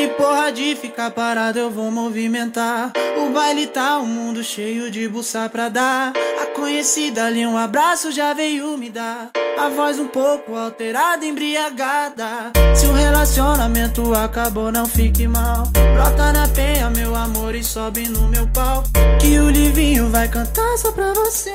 Que porra de ficar parado, eu vou movimentar. O baile tá um mundo cheio de buçar pra dar. A conhecida ali, um abraço já veio me dar. A voz um pouco alterada, embriagada. Se o relacionamento acabou, não fique mal. Brota na penha, meu amor, e sobe no meu pau. Que o livinho vai cantar só pra você.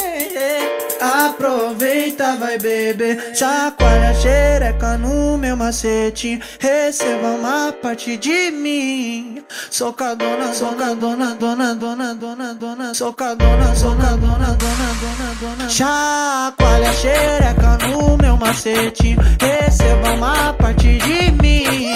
Aproveita, vai beber. Chacoalha xereca no meu macete. Receba uma parte de mim. Socadona, socadona, dona, dona, dona, dona. Socadona, socadona, dona, dona, dona. Chacoalha a xereca no o meu macete. Receba uma parte de mim.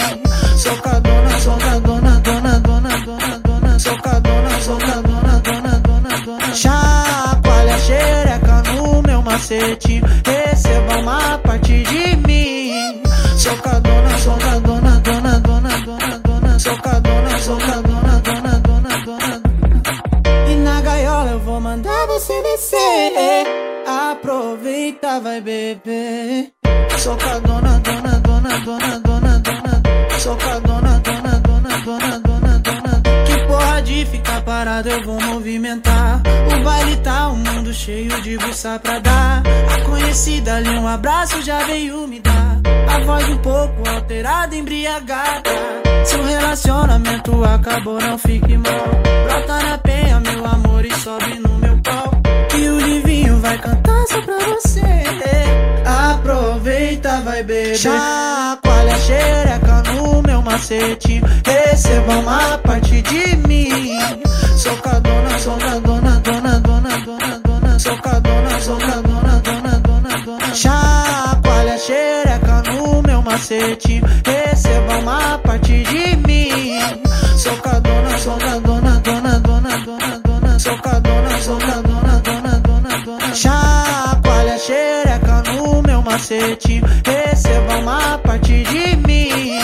Socadona, socadona, dona, dona, dona, dona. Socadona, socadona, dona, dona, dona. Chacoalha xereca no meu macete. Receba uma parte de mim. Socadona, socadona, dona, dona, dona, dona. Socadona, socadona, dona, dona, dona. E na gaiola eu vou mandar você descer. Aproveita, vai beber. Socadona, dona, dona, dona, dona, dona. Socadona, dona, dona, dona, dona, dona. Que porra de ficar parado, eu vou movimentar. O baile tá um mundo cheio de buçar pra dar. A conhecida ali, um abraço já veio me dar. A voz um pouco alterada, embriagada. Se o relacionamento acabou, não fique mal. Brota na penha, meu amor, e sobe no vai cantar só pra você. Aproveita, vai beber. Chacoalha a xereca no meu macete. Receba uma parte de mim. Socadona, socadona, dona, dona, dona, dona. Socadona, socadona, dona, dona, dona. Chacoalha a xereca no meu macete. Receba macete. Receba uma parte de mim.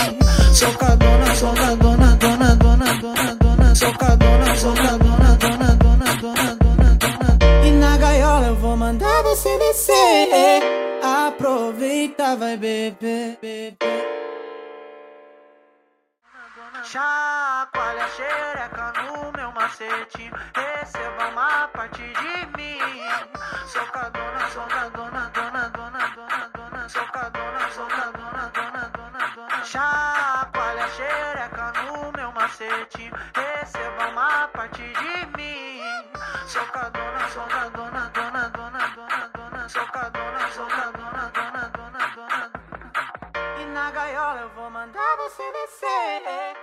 Socadona, socadona, dona, dona, dona, dona. Socadona, socadona, dona, dona, dona, dona, dona. E na gaiola eu vou mandar você descer. Aproveita, vai beber, beber. Chacoalha xereca no meu macete. Receba uma parte de mim. Macete. Receba uma parte de mim. Socadona, socadona, dona, dona, dona, dona. Socadona, socadona, dona, dona, dona. E na gaiola eu vou mandar você descer.